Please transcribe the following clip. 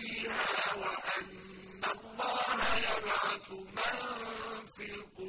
فيها وأن الله يبعث من في القبور